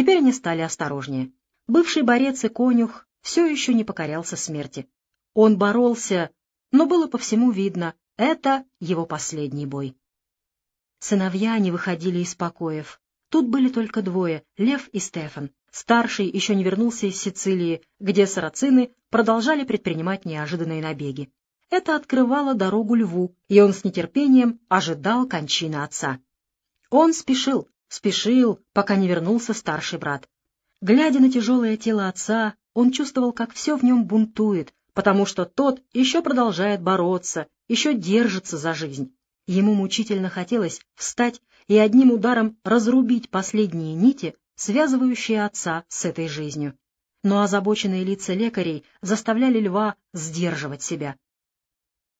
Теперь они стали осторожнее. Бывший борец и конюх все еще не покорялся смерти. Он боролся, но было по всему видно, это его последний бой. Сыновья не выходили из покоев. Тут были только двое — Лев и Стефан. Старший еще не вернулся из Сицилии, где сарацины продолжали предпринимать неожиданные набеги. Это открывало дорогу льву, и он с нетерпением ожидал кончины отца. Он спешил, спешил, пока не вернулся старший брат. Глядя на тяжелое тело отца, он чувствовал, как все в нем бунтует, потому что тот еще продолжает бороться, еще держится за жизнь. Ему мучительно хотелось встать и одним ударом разрубить последние нити, связывающие отца с этой жизнью. Но озабоченные лица лекарей заставляли льва сдерживать себя.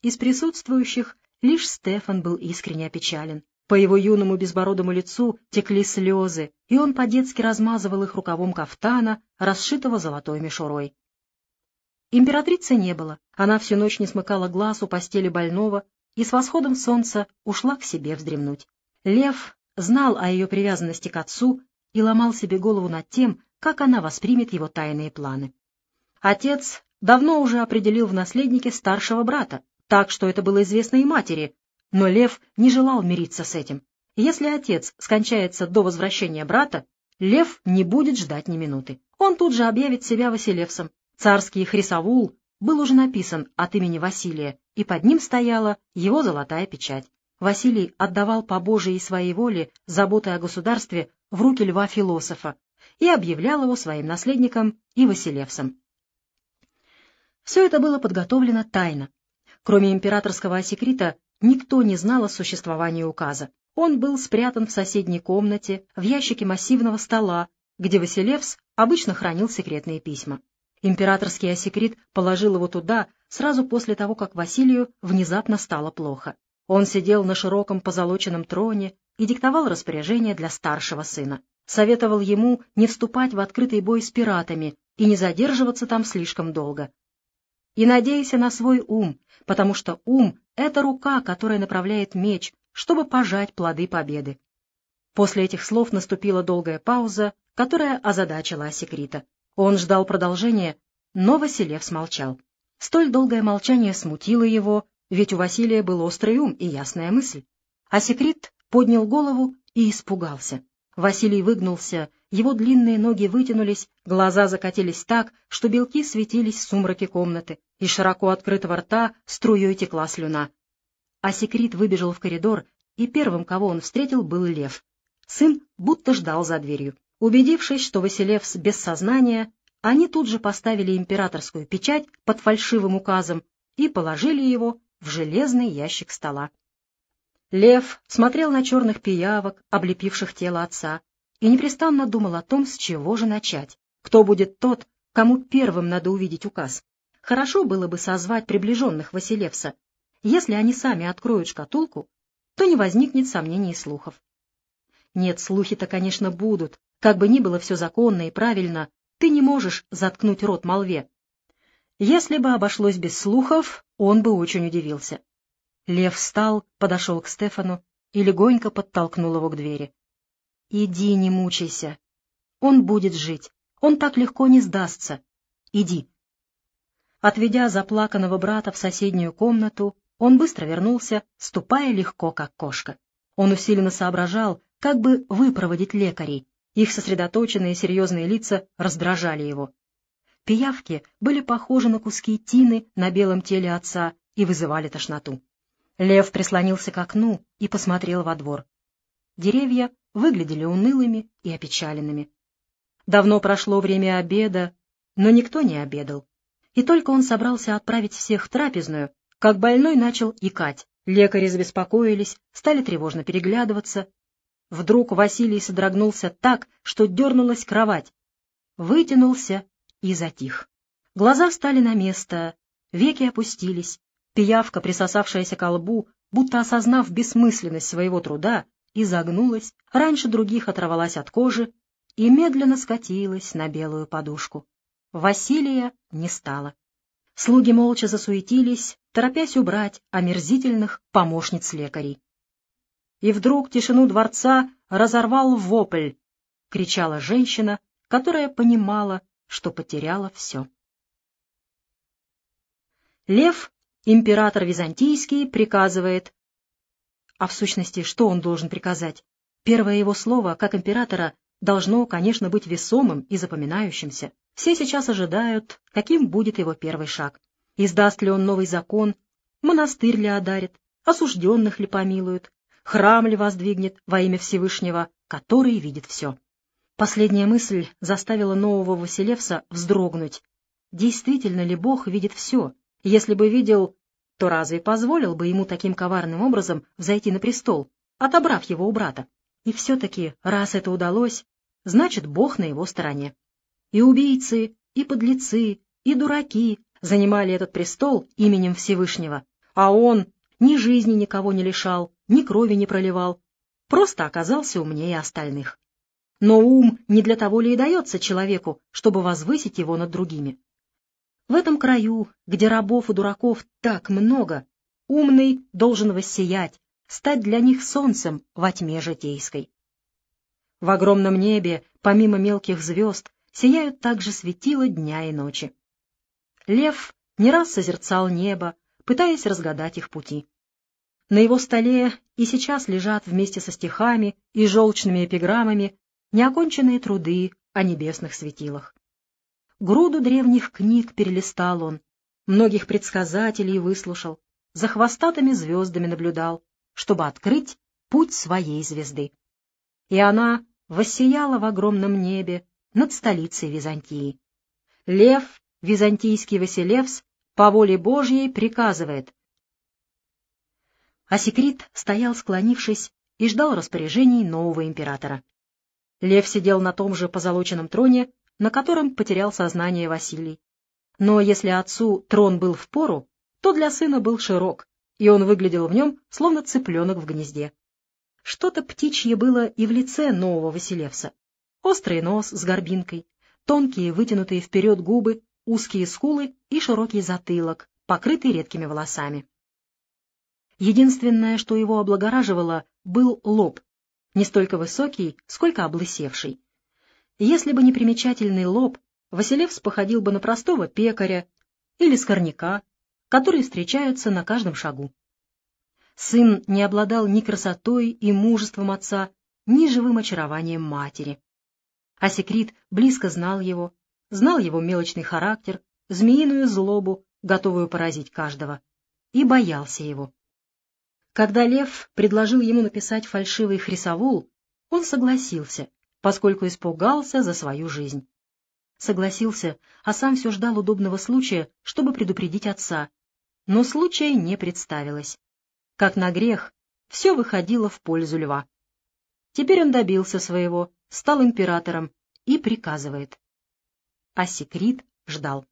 Из присутствующих лишь Стефан был искренне опечален. По его юному безбородому лицу текли слезы, и он по-детски размазывал их рукавом кафтана, расшитого золотой мишурой. Императрицы не было, она всю ночь не смыкала глаз у постели больного и с восходом солнца ушла к себе вздремнуть. Лев знал о ее привязанности к отцу и ломал себе голову над тем, как она воспримет его тайные планы. Отец давно уже определил в наследнике старшего брата, так что это было известно и матери, но Лев не желал мириться с этим. Если отец скончается до возвращения брата, Лев не будет ждать ни минуты. Он тут же объявит себя Василевсом. Царский Хрисовул был уже написан от имени Василия, и под ним стояла его золотая печать. Василий отдавал по Божией своей воле заботы о государстве в руки льва-философа и объявлял его своим наследником и Василевсом. Все это было подготовлено тайно, Кроме императорского осекрита, никто не знал о существовании указа. Он был спрятан в соседней комнате, в ящике массивного стола, где Василевс обычно хранил секретные письма. Императорский осекрит положил его туда сразу после того, как Василию внезапно стало плохо. Он сидел на широком позолоченном троне и диктовал распоряжения для старшего сына. Советовал ему не вступать в открытый бой с пиратами и не задерживаться там слишком долго. И надейся на свой ум, потому что ум — это рука, которая направляет меч, чтобы пожать плоды победы. После этих слов наступила долгая пауза, которая озадачила Асекрита. Он ждал продолжения, но Василев смолчал. Столь долгое молчание смутило его, ведь у Василия был острый ум и ясная мысль. Асекрит поднял голову и испугался. Василий выгнулся, его длинные ноги вытянулись, глаза закатились так, что белки светились в сумраке комнаты, и широко открытого рта струей текла слюна. А секрет выбежал в коридор, и первым, кого он встретил, был лев. Сын будто ждал за дверью. Убедившись, что Василевс без сознания, они тут же поставили императорскую печать под фальшивым указом и положили его в железный ящик стола. Лев смотрел на черных пиявок, облепивших тело отца, и непрестанно думал о том, с чего же начать. Кто будет тот, кому первым надо увидеть указ? Хорошо было бы созвать приближенных Василевса. Если они сами откроют шкатулку, то не возникнет сомнений и слухов. Нет, слухи-то, конечно, будут. Как бы ни было все законно и правильно, ты не можешь заткнуть рот молве. Если бы обошлось без слухов, он бы очень удивился. Лев встал, подошел к Стефану и легонько подтолкнул его к двери. «Иди, не мучайся. Он будет жить. Он так легко не сдастся. Иди». Отведя заплаканного брата в соседнюю комнату, он быстро вернулся, ступая легко, как кошка. Он усиленно соображал, как бы выпроводить лекарей. Их сосредоточенные серьезные лица раздражали его. Пиявки были похожи на куски тины на белом теле отца и вызывали тошноту. Лев прислонился к окну и посмотрел во двор. Деревья выглядели унылыми и опечаленными. Давно прошло время обеда, но никто не обедал. И только он собрался отправить всех в трапезную, как больной начал икать. Лекари забеспокоились, стали тревожно переглядываться. Вдруг Василий содрогнулся так, что дернулась кровать. Вытянулся и затих. Глаза встали на место, веки опустились, Пиявка, присосавшаяся к лбу, будто осознав бессмысленность своего труда, изогнулась, раньше других оторвалась от кожи и медленно скатилась на белую подушку. Василия не стало. Слуги молча засуетились, торопясь убрать омерзительных помощниц лекарей. И вдруг тишину дворца разорвал вопль. — кричала женщина, которая понимала, что потеряла все. Лев, император византийский, приказывает. А в сущности, что он должен приказать? Первое его слово, как императора, должно, конечно, быть весомым и запоминающимся. Все сейчас ожидают, каким будет его первый шаг. Издаст ли он новый закон, монастырь ли одарит, осужденных ли помилует, храм ли воздвигнет во имя Всевышнего, который видит все. Последняя мысль заставила нового Василевса вздрогнуть. Действительно ли Бог видит все? Если бы видел, то разве позволил бы ему таким коварным образом взойти на престол, отобрав его у брата? И все-таки, раз это удалось, значит, Бог на его стороне. И убийцы, и подлецы, и дураки занимали этот престол именем Всевышнего, а он ни жизни никого не лишал, ни крови не проливал, просто оказался умнее остальных. Но ум не для того ли и дается человеку, чтобы возвысить его над другими. В этом краю, где рабов и дураков так много, умный должен воссиять, стать для них солнцем во тьме житейской. В огромном небе, помимо мелких звезд, сияют также светила дня и ночи. Лев не раз созерцал небо, пытаясь разгадать их пути. На его столе и сейчас лежат вместе со стихами и желчными эпиграммами неоконченные труды о небесных светилах. Груду древних книг перелистал он, многих предсказателей выслушал, за хвостатыми звездами наблюдал, чтобы открыть путь своей звезды. И она воссияла в огромном небе над столицей Византии. Лев, византийский Василевс, по воле Божьей приказывает. А Секрет стоял, склонившись, и ждал распоряжений нового императора. Лев сидел на том же позолоченном троне, на котором потерял сознание Василий. Но если отцу трон был в пору, то для сына был широк, и он выглядел в нем, словно цыпленок в гнезде. Что-то птичье было и в лице нового Василевса. Острый нос с горбинкой, тонкие вытянутые вперед губы, узкие скулы и широкий затылок, покрытый редкими волосами. Единственное, что его облагораживало, был лоб, не столько высокий, сколько облысевший. Если бы не примечательный лоб, Василевс походил бы на простого пекаря или скорняка, которые встречаются на каждом шагу. Сын не обладал ни красотой и мужеством отца, ни живым очарованием матери. А Секрет близко знал его, знал его мелочный характер, змеиную злобу, готовую поразить каждого, и боялся его. Когда Лев предложил ему написать фальшивый хрисовул, он согласился, поскольку испугался за свою жизнь. Согласился, а сам все ждал удобного случая, чтобы предупредить отца. Но случая не представилось. Как на грех, все выходило в пользу льва. Теперь он добился своего, стал императором и приказывает. А секрет ждал.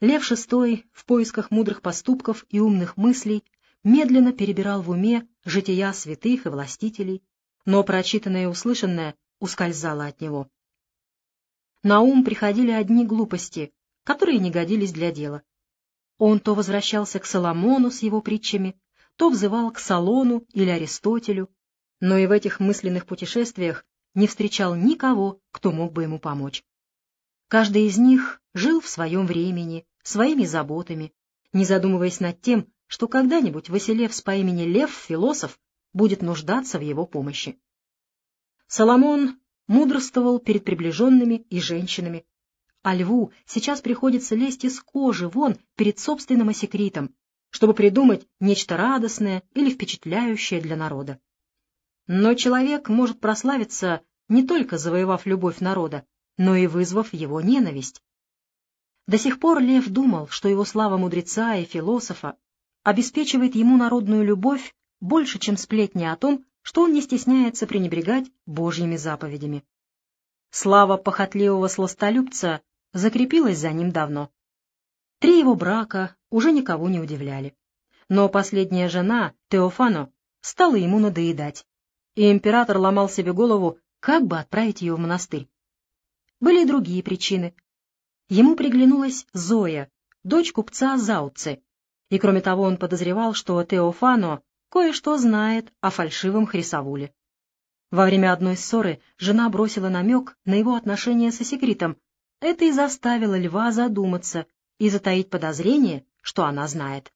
Лев VI в поисках мудрых поступков и умных мыслей медленно перебирал в уме жития святых и властителей, но прочитанное и услышанное ускользало от него. На ум приходили одни глупости, которые не годились для дела. Он то возвращался к Соломону с его притчами, то взывал к Салону или Аристотелю, но и в этих мысленных путешествиях не встречал никого, кто мог бы ему помочь. Каждый из них жил в своем времени, своими заботами, не задумываясь над тем, что когда-нибудь Василевс по имени Лев, философ, будет нуждаться в его помощи. Соломон мудрствовал перед приближенными и женщинами, а льву сейчас приходится лезть из кожи вон перед собственным осекритом, чтобы придумать нечто радостное или впечатляющее для народа. Но человек может прославиться не только завоевав любовь народа, но и вызвав его ненависть. До сих пор Лев думал, что его слава мудреца и философа обеспечивает ему народную любовь больше, чем сплетни о том, что он не стесняется пренебрегать Божьими заповедями. Слава похотливого сластолюбца закрепилась за ним давно. Три его брака уже никого не удивляли. Но последняя жена, Теофано, стала ему надоедать, и император ломал себе голову, как бы отправить ее в монастырь. Были и другие причины. Ему приглянулась Зоя, дочь купца Зауце, и кроме того он подозревал, что Теофано кое-что знает о фальшивом Хрисовуле. Во время одной ссоры жена бросила намек на его отношения со секретом. Это и заставило льва задуматься и затаить подозрение, что она знает.